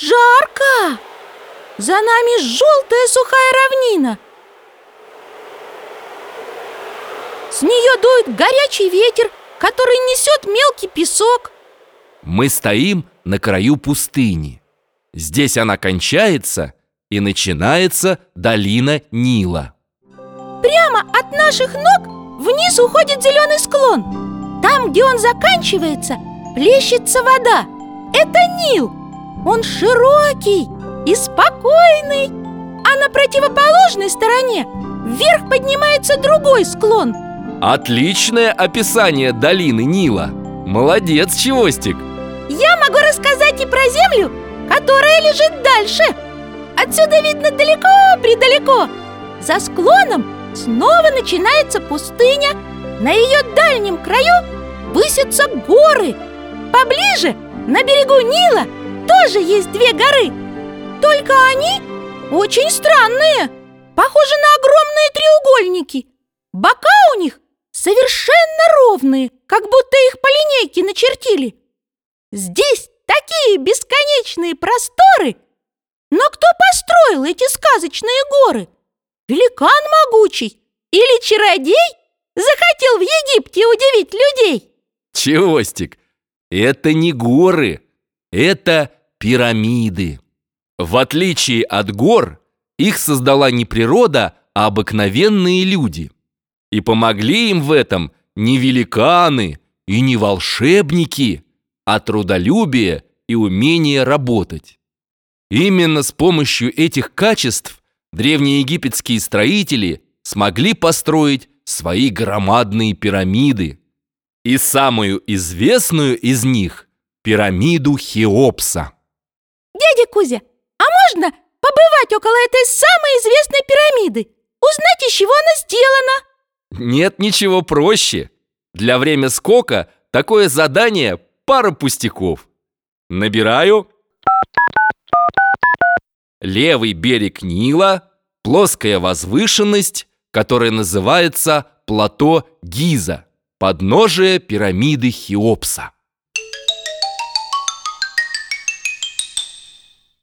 Жарко! За нами желтая сухая равнина. С нее дует горячий ветер, который несет мелкий песок. Мы стоим на краю пустыни. Здесь она кончается и начинается долина Нила. Прямо от наших ног вниз уходит зеленый склон. Там, где он заканчивается, плещется вода. Это Нил Он широкий и спокойный А на противоположной стороне вверх поднимается другой склон. Отличное описание долины Нила. Молодец, Чевостик. Я могу рассказать и про землю, которая лежит дальше. Отсюда видно далеко-предалеко. За склоном снова начинается пустыня. На ее дальнем краю высятся горы. Поближе, на берегу Нила, тоже есть две горы. Только они очень странные Похожи на огромные треугольники. Бока у них совершенно ровные Как будто их по линейке начертили. Здесь такие бесконечные просторы. Но кто построил эти сказочные горы? Великан могучий или чародей захотел в Египте удивить людей? Чевостик, это не горы, это пирамиды В отличие от гор, их создала не природа, а обыкновенные люди И помогли им в этом не великаны и не волшебники, а трудолюбие и умение работать Именно с помощью этих качеств древнеегипетские строители смогли построить свои громадные пирамиды. И самую известную из них – пирамиду Хеопса. Дядя Кузя, а можно побывать около этой самой известной пирамиды? Узнать, из чего она сделана? Нет ничего проще. Для время скока такое задание – пара пустяков. Набираю. Левый берег Нила, плоская возвышенность, которая называется плато Гиза, подножие пирамиды Хеопса.